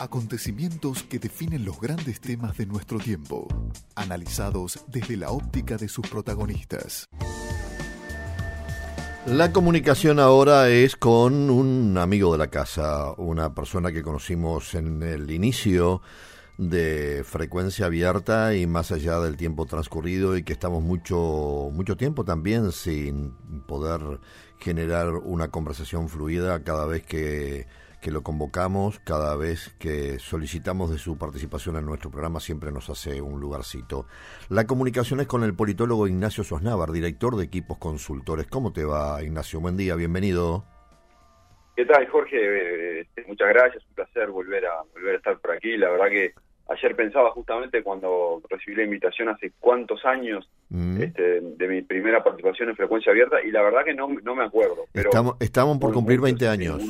Acontecimientos que definen los grandes temas de nuestro tiempo, analizados desde la óptica de sus protagonistas. La comunicación ahora es con un amigo de la casa, una persona que conocimos en el inicio de frecuencia abierta y más allá del tiempo transcurrido y que estamos mucho mucho tiempo también sin poder generar una conversación fluida cada vez que que lo convocamos, cada vez que solicitamos de su participación en nuestro programa, siempre nos hace un lugarcito. La comunicación es con el politólogo Ignacio Sosnávar, director de equipos consultores. ¿Cómo te va, Ignacio? Buen día, bienvenido. ¿Qué tal, Jorge? Eh, este, muchas gracias, un placer volver a, volver a estar por aquí. La verdad que ayer pensaba justamente cuando recibí la invitación hace cuántos años mm. este, de mi primera participación en Frecuencia Abierta y la verdad que no, no me acuerdo. Pero estamos, estamos por cumplir 20 años.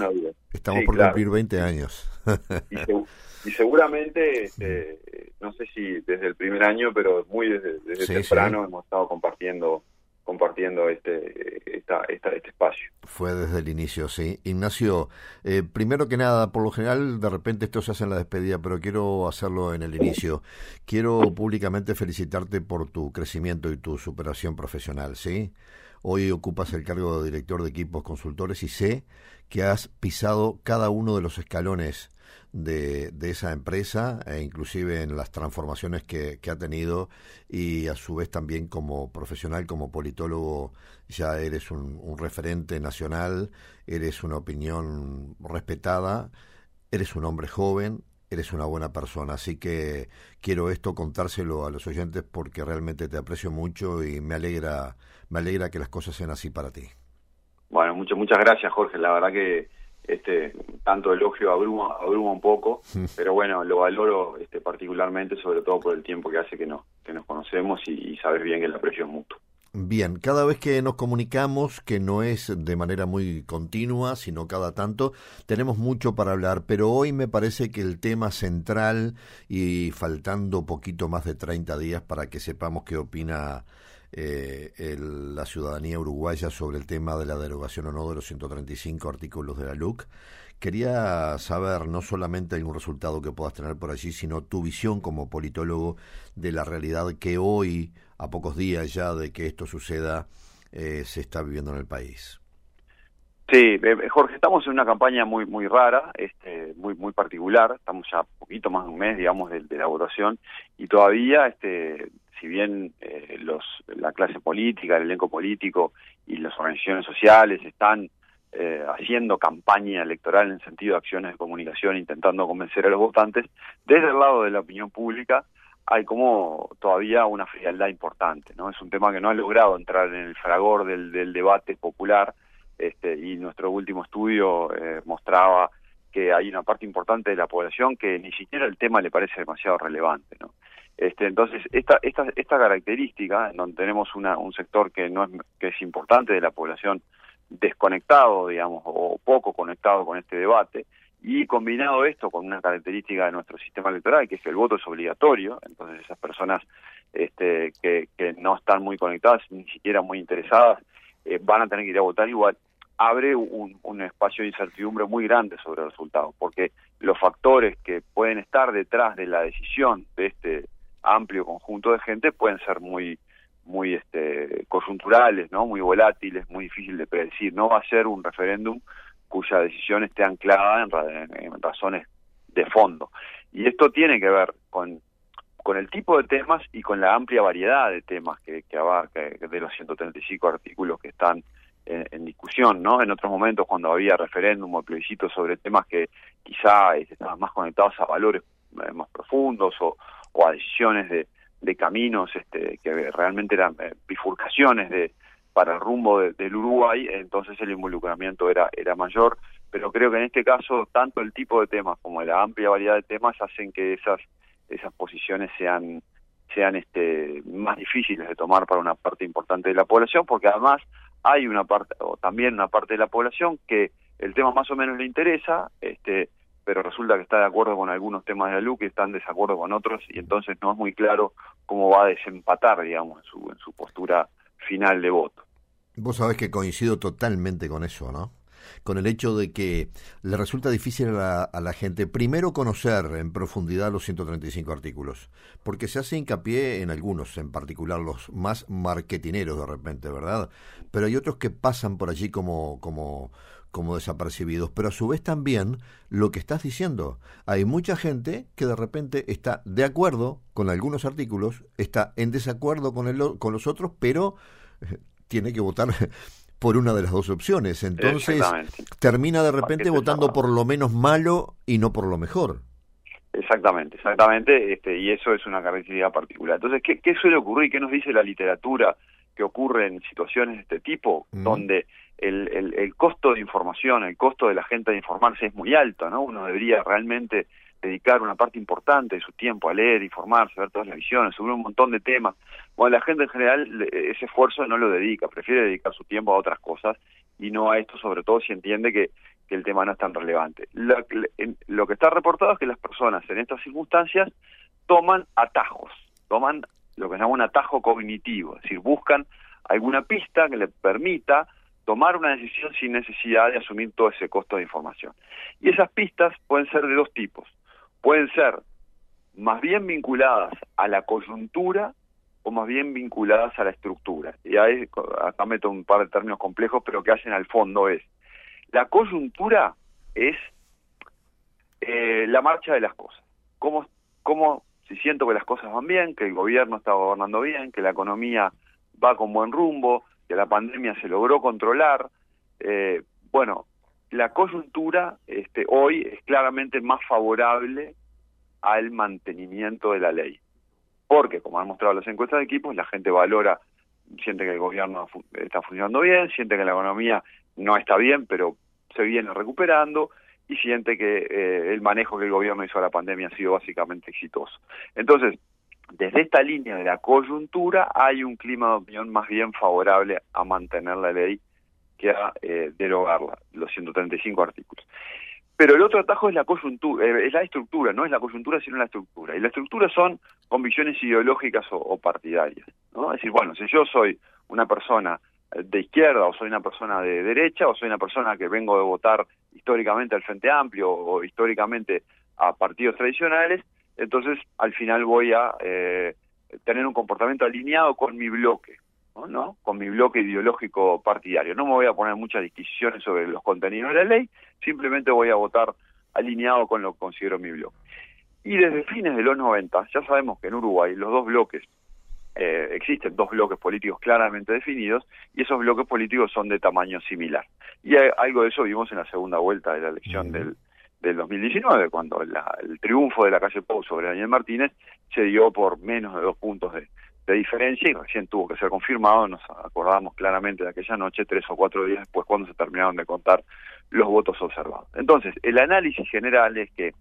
Estamos por cumplir 20 años. y, seguramente, este, no sé si desde el primer año, pero muy desde, temprano hemos estado compartiendo compartiendo este, esta, este espacio. Fue desde el inicio, sí. Ignacio, eh, primero que nada, por lo general de repente esto se hace en la despedida, pero quiero hacerlo en el inicio. Quiero públicamente felicitarte por tu crecimiento y tu superación profesional, ¿sí? Hoy ocupas el cargo de director de equipos consultores y sé que has pisado cada uno de los escalones de, de, esa empresa, e inclusive en las transformaciones que, que, ha tenido y a su vez también como profesional, como politólogo, ya eres un, un referente nacional, eres una opinión respetada, eres un hombre joven, eres una buena persona, así que quiero esto contárselo a los oyentes porque realmente te aprecio mucho y me alegra, me alegra que las cosas sean así para ti. Bueno, muchas muchas gracias Jorge, la verdad que este tanto elogio abruma, abruma un poco, pero bueno, lo valoro este particularmente, sobre todo por el tiempo que hace que nos, que nos conocemos y, y saber bien que el aprecio es mutuo. Bien, cada vez que nos comunicamos, que no es de manera muy continua, sino cada tanto, tenemos mucho para hablar, pero hoy me parece que el tema central, y faltando poquito más de 30 días para que sepamos qué opina eh, la ciudadanía uruguaya sobre el tema de la derogación o no de los 135 artículos de la LUC. Quería saber no solamente algún resultado que puedas tener por allí, sino tu visión como politólogo de la realidad que hoy, a pocos días ya de que esto suceda, eh, se está viviendo en el país. Sí, eh, Jorge, estamos en una campaña muy muy rara, este, muy muy particular. Estamos ya poquito más de un mes, digamos, de, de la votación y todavía, este, si bien eh, los, la clase política, el elenco político y las organizaciones sociales están eh, haciendo campaña electoral en sentido de acciones de comunicación, intentando convencer a los votantes, desde el lado de la opinión pública hay como todavía una frialdad importante, ¿no? Es un tema que no ha logrado entrar en el fragor del, del debate popular, este, y nuestro último estudio eh, mostraba que hay una parte importante de la población que ni siquiera el tema le parece demasiado relevante, ¿no? Este, entonces, esta, esta, esta característica, en donde tenemos una, un sector que, no es, que es importante de la población desconectado, digamos, o poco conectado con este debate, y combinado esto con una característica de nuestro sistema electoral, que es que el voto es obligatorio, entonces esas personas este, que, no están muy conectadas, ni siquiera muy interesadas, eh, van a tener que ir a votar igual, abre un espacio de incertidumbre muy grande sobre el resultado, porque los factores que pueden estar detrás de la decisión de este amplio conjunto de gente pueden ser muy muy este coyunturales, ¿no? Muy volátiles, muy difícil de predecir. No va a ser un referéndum cuya decisión esté anclada en, razones de fondo. Y esto tiene que ver con con el tipo de temas y con la amplia variedad de temas que, que abarca de los 135 artículos que están en, discusión, ¿no? En otros momentos cuando había referéndum o plebiscito sobre temas que quizá estaban más conectados a valores eh, más profundos o, o a decisiones de, de caminos este, que realmente eran eh, bifurcaciones de para el rumbo del Uruguay, entonces el involucramiento era era mayor, pero creo que en este caso tanto el tipo de temas como la amplia variedad de temas hacen que esas esas posiciones sean sean este más difíciles de tomar para una parte importante de la población, porque además hay una parte o también una parte de la población que el tema más o menos le interesa, este pero resulta que está de acuerdo con algunos temas de la LUC y está en desacuerdo con otros y entonces no es muy claro cómo va a desempatar, digamos, en su, en su postura final de voto. Vos sabés que coincido totalmente con eso, ¿no? con el hecho de que le resulta difícil a la, gente primero conocer en profundidad los 135 artículos, porque se hace hincapié en algunos, en particular los más marketineros de repente, ¿verdad? Pero hay otros que pasan por allí como, como, como desapercibidos, pero a su vez también lo que estás diciendo. Hay mucha gente que de repente está de acuerdo con algunos artículos, está en desacuerdo con, el, con los otros, pero eh, tiene que votar por una de las dos opciones. Entonces termina de repente votando por lo menos malo y no por lo mejor. Exactamente, exactamente, este, y eso es una característica particular. Entonces, ¿qué, ¿qué suele ocurrir? ¿Qué nos dice la literatura que ocurre en situaciones de este tipo, donde el, el, costo de información, el costo de la gente de informarse es muy alto, ¿no? Uno debería realmente dedicar una parte importante de su tiempo a leer, informarse, ver todas las visiones, sobre un montón de temas. Bueno, la gente en general ese esfuerzo no lo dedica, prefiere dedicar su tiempo a otras cosas y no a esto, sobre todo si entiende que, que el tema no es tan relevante. Lo, lo que está reportado es que las personas en estas circunstancias toman atajos, toman lo que se llama un atajo cognitivo, es decir, buscan alguna pista que le permita tomar una decisión sin necesidad de asumir todo ese costo de información. Y esas pistas pueden ser de dos tipos. Pueden ser más bien vinculadas a la coyuntura o más bien vinculadas a la estructura. Y ahí, acá meto un par de términos complejos, pero que hacen al fondo es, la coyuntura es eh, la marcha de las cosas. ¿Cómo, cómo si siento que las cosas van bien, que el gobierno está gobernando bien, que la economía va con buen rumbo, que la pandemia se logró controlar. Eh, bueno, la coyuntura este, hoy es claramente más favorable al mantenimiento de la ley. Porque, como han mostrado las encuestas de equipos, la gente valora, siente que el gobierno está funcionando bien, siente que la economía no está bien, pero se viene recuperando y siente que eh, el manejo que el gobierno hizo a la pandemia ha sido básicamente exitoso. Entonces, desde esta línea de la coyuntura hay un clima de opinión más bien favorable a mantener la ley que a eh, derogarla, los 135 artículos. Pero el otro atajo es la coyuntura, eh, es la estructura, no es la coyuntura sino la estructura. Y la estructura son convicciones ideológicas o, partidarias. ¿no? Es decir, bueno, si yo soy una persona de izquierda o soy una persona de derecha o soy una persona que vengo de votar históricamente al Frente Amplio o históricamente a partidos tradicionales, entonces al final voy a eh, tener un comportamiento alineado con mi bloque, ¿no? Con mi bloque ideológico partidario. No me voy a poner muchas discusiones sobre los contenidos de la ley, simplemente voy a votar alineado con lo que considero mi bloque. Y desde fines de los 90, ya sabemos que en Uruguay los dos bloques, eh, existen dos bloques políticos claramente definidos y esos bloques políticos son de tamaño similar. Y algo de eso vimos en la segunda vuelta de la elección del del 2019, cuando el triunfo de la calle Pau sobre Daniel Martínez se dio por menos de dos puntos de, diferencia y recién tuvo que ser confirmado, nos acordamos claramente de aquella noche, tres o cuatro días después cuando se terminaron de contar los votos observados. Entonces, el análisis general es que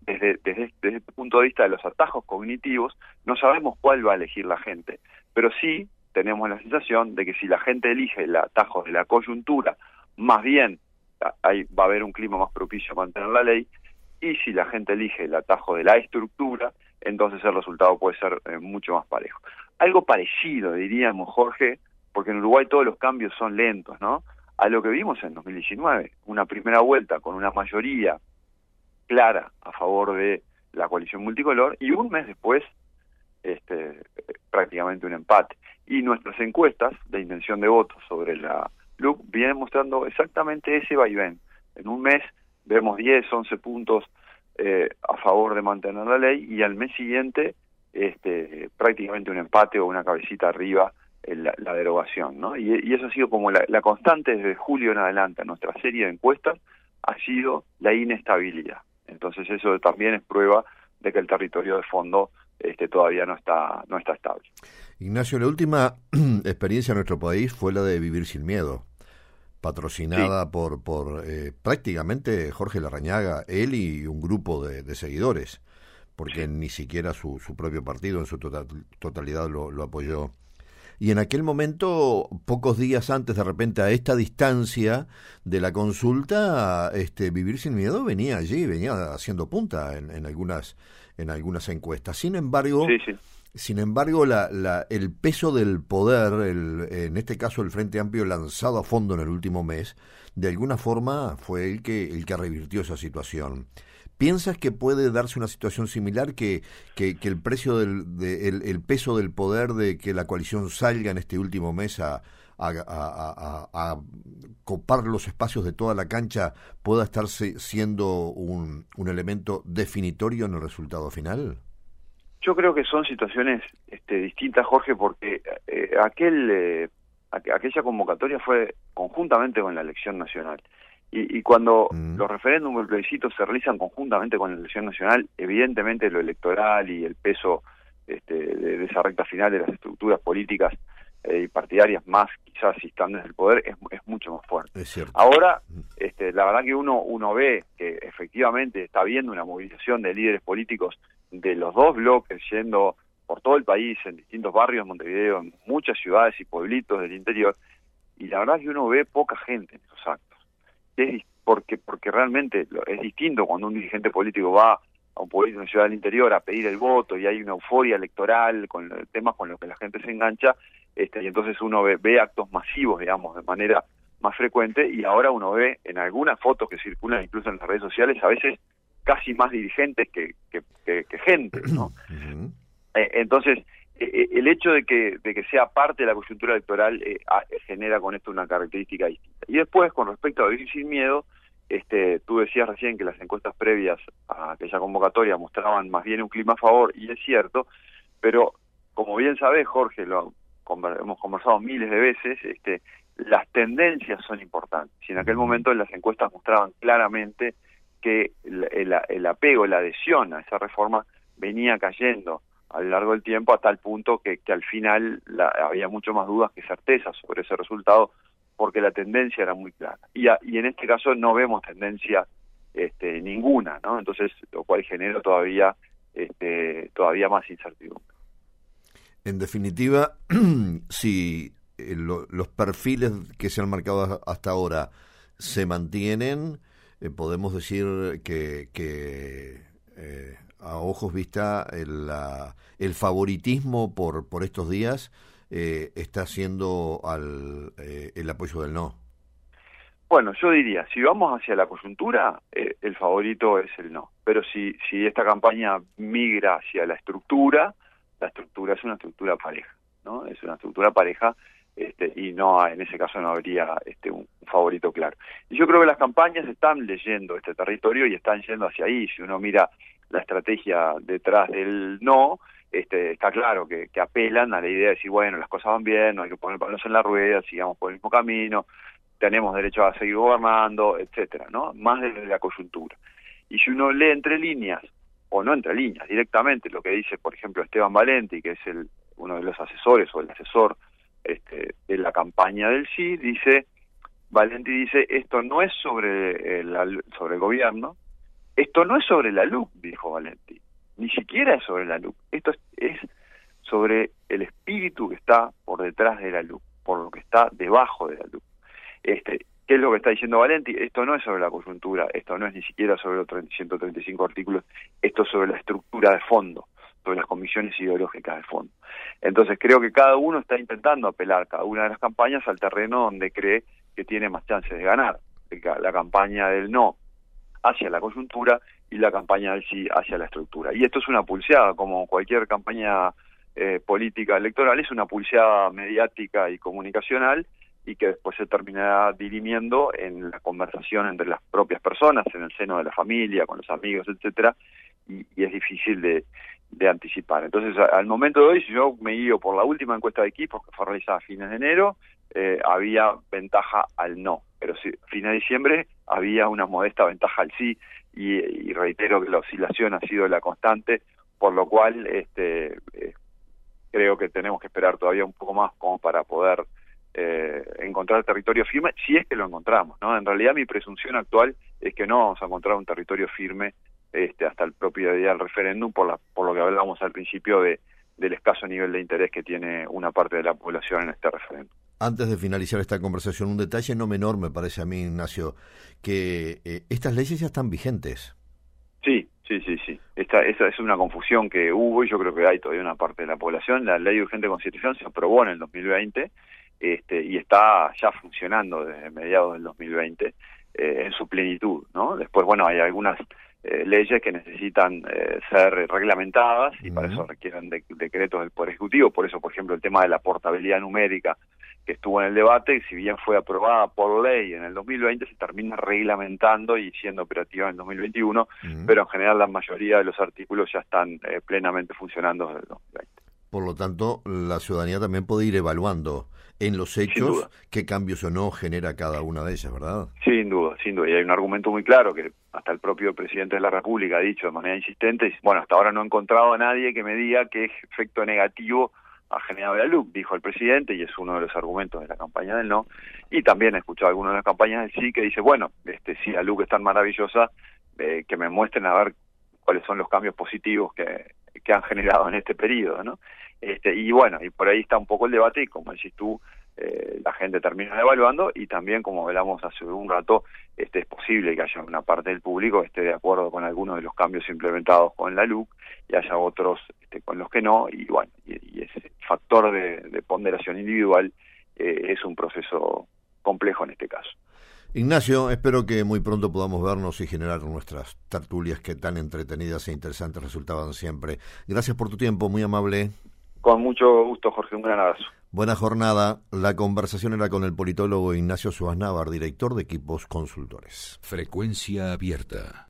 desde, desde, desde este punto de vista de los atajos cognitivos, no sabemos cuál va a elegir la gente, pero sí tenemos la sensación de que si la gente elige el atajo de la coyuntura, más bien ahí va a haber un clima más propicio a mantener la ley, y si la gente elige el atajo de la estructura, entonces el resultado puede ser eh, mucho más parejo. Algo parecido, diríamos, Jorge, porque en Uruguay todos los cambios son lentos, ¿no? A lo que vimos en 2019, una primera vuelta con una mayoría clara a favor de la coalición multicolor y un mes después este, prácticamente un empate. Y nuestras encuestas de intención de voto sobre la Luke viene mostrando exactamente ese vaivén. En un mes vemos 10, 11 puntos eh, a favor de mantener la ley y al mes siguiente este, prácticamente un empate o una cabecita arriba en la, derogación. ¿no? Y, eso ha sido como la, la constante desde julio en adelante. Nuestra serie de encuestas ha sido la inestabilidad. Entonces eso también es prueba de que el territorio de fondo este, todavía no está, no está estable. Ignacio, la última experiencia en nuestro país fue la de Vivir sin Miedo, patrocinada por, por eh, prácticamente Jorge Larrañaga, él y un grupo de, seguidores, porque ni siquiera su, su, propio partido en su tota-, totalidad lo, lo apoyó. Y en aquel momento, pocos días antes, de repente, a esta distancia de la consulta, este, Vivir sin Miedo venía allí, venía haciendo punta en, en algunas, en algunas encuestas. Sin embargo, Sin embargo, la, la, el peso del poder, el, en este caso el Frente Amplio lanzado a fondo en el último mes, de alguna forma fue el que, revirtió esa situación. ¿Piensas que puede darse una situación similar, que, el, precio del, de, el, el, peso del poder de que la coalición salga en este último mes a, copar los espacios de toda la cancha pueda estar siendo un, un elemento definitorio en el resultado final? Yo creo que son situaciones este, distintas, Jorge, porque eh, aquel eh, aquella convocatoria fue conjuntamente con la elección nacional. Y, y cuando mm. los referéndums o el plebiscito se realizan conjuntamente con la elección nacional, evidentemente lo electoral y el peso este, de, esa recta final de las estructuras políticas eh, y partidarias más quizás si están desde el poder es, es mucho más fuerte. Ahora, mm. este, la verdad que uno, uno ve que efectivamente está habiendo una movilización de líderes políticos de los dos bloques yendo por todo el país, en distintos barrios de Montevideo, en muchas ciudades y pueblitos del interior, y la verdad que uno ve poca gente en esos actos. Es porque, porque realmente es distinto cuando un dirigente político va a un pueblito, una ciudad del interior, a pedir el voto y hay una euforia electoral con temas con los que la gente se engancha, este, y entonces uno ve, ve actos masivos, digamos, de manera más frecuente, y ahora uno ve en algunas fotos que circulan incluso en las redes sociales, a veces casi más dirigentes que, que, que gente, ¿no? Eh, entonces, eh, eh, el hecho de que, de que sea parte de la coyuntura electoral genera con esto una característica distinta. Y después, con respecto a Vivir sin Miedo, este, tú decías recién que las encuestas previas a aquella convocatoria mostraban más bien un clima a favor, y es cierto, pero como bien sabes, Jorge, lo hemos conversado miles de veces, este, las tendencias son importantes. Y en aquel momento las encuestas mostraban claramente que el, el apego, la adhesión a esa reforma venía cayendo a lo largo del tiempo a tal punto que, que al final la, había mucho más dudas que certezas sobre ese resultado porque la tendencia era muy clara. Y, y en este caso no vemos tendencia este, ninguna, ¿no? Entonces, lo cual genera todavía, este, todavía más incertidumbre. En definitiva, si eh, los perfiles que se han marcado hasta ahora se mantienen, eh, podemos decir que, eh, a ojos vista el, el favoritismo por, por estos días está siendo al, el apoyo del no. Bueno, yo diría, si vamos hacia la coyuntura, el favorito es el no. Pero si, si esta campaña migra hacia la estructura, la estructura es una estructura pareja, ¿no? Es una estructura pareja este, y no en ese caso no habría este, un, favorito claro. Y yo creo que las campañas están leyendo este territorio y están yendo hacia ahí. Si uno mira la estrategia detrás del no, este, está claro que, que, apelan a la idea de decir, bueno, las cosas van bien, no hay que poner palos en la rueda, sigamos por el mismo camino, tenemos derecho a seguir gobernando, etcétera, ¿no? Más desde la coyuntura. Y si uno lee entre líneas, o no entre líneas, directamente lo que dice, por ejemplo, Esteban Valenti, que es el, uno de los asesores o el asesor este, de la campaña del sí, dice, Valenti dice, esto no es sobre el, sobre el gobierno, esto no es sobre la LUC, dijo Valenti, ni siquiera es sobre la LUC, esto es, sobre el espíritu que está por detrás de la LUC, por lo que está debajo de la LUC. Este, ¿Qué es lo que está diciendo Valenti? Esto no es sobre la coyuntura, esto no es ni siquiera sobre los 135 artículos, esto es sobre la estructura de fondo, sobre las comisiones ideológicas de fondo. Entonces creo que cada uno está intentando apelar cada una de las campañas al terreno donde cree que tiene más chances de ganar. La campaña del no hacia la coyuntura y la campaña del sí hacia la estructura. Y esto es una pulseada, como cualquier campaña eh, política electoral, es una pulseada mediática y comunicacional y que después se terminará dirimiendo en la conversación entre las propias personas, en el seno de la familia, con los amigos, etcétera, y, es difícil de, anticipar. Entonces, al momento de hoy, si yo me guío por la última encuesta de equipos que fue realizada a fines de enero, eh, había ventaja al no, pero si, fines de diciembre había una modesta ventaja al sí y, reitero que la oscilación ha sido la constante, por lo cual este, eh, creo que tenemos que esperar todavía un poco más como para poder eh, encontrar territorio firme, si es que lo encontramos. ¿no? En realidad mi presunción actual es que no vamos a encontrar un territorio firme este, hasta el propio día del referéndum, por, la, por lo que hablábamos al principio de, del escaso nivel de interés que tiene una parte de la población en este referéndum. Antes de finalizar esta conversación, un detalle no menor me parece a mí, Ignacio, que eh, estas leyes ya están vigentes. Sí, Sí, sí, sí. Esta, esa es una confusión que hubo y yo creo que hay todavía una parte de la población. La ley de urgente constitución se aprobó en el 2020 este, y está ya funcionando desde mediados del 2020 eh, en su plenitud, ¿no? Después, bueno, hay algunas eh, leyes que necesitan eh, ser reglamentadas y para eso requieren decretos del Poder Ejecutivo. Por eso, por ejemplo, el tema de la portabilidad numérica que estuvo en el debate, si bien fue aprobada por ley en el 2020, se termina reglamentando y siendo operativa en el 2021, pero en general la mayoría de los artículos ya están eh, plenamente funcionando desde el 2020. Por lo tanto, la ciudadanía también puede ir evaluando en los hechos qué cambios o no genera cada una de ellas, ¿verdad? Sin duda, sin duda. Y hay un argumento muy claro que hasta el propio presidente de la República ha dicho de manera insistente, bueno, hasta ahora no he encontrado a nadie que me diga qué efecto negativo ha generado la LUC, dijo el presidente, y es uno de los argumentos de la campaña del no. Y también he escuchado algunas de las campañas del sí que dice, bueno, este si la LUC es tan maravillosa, eh, que me muestren a ver cuáles son los cambios positivos que, que han generado en este periodo, ¿no? Este, y bueno, y por ahí está un poco el debate y como decís tú, eh, la gente termina evaluando y también como hablamos hace un rato, este es posible que haya una parte del público que esté de acuerdo con algunos de los cambios implementados con la LUC y haya otros este, con los que no y bueno, y, ese factor de, ponderación individual eh, es un proceso complejo en este caso. Ignacio, espero que muy pronto podamos vernos y generar nuestras tertulias que tan entretenidas e interesantes resultaban siempre. Gracias por tu tiempo, muy amable. Con mucho gusto, Jorge. Un gran abrazo. Buena jornada. La conversación era con el politólogo Ignacio Suárez director de equipos consultores. Frecuencia abierta.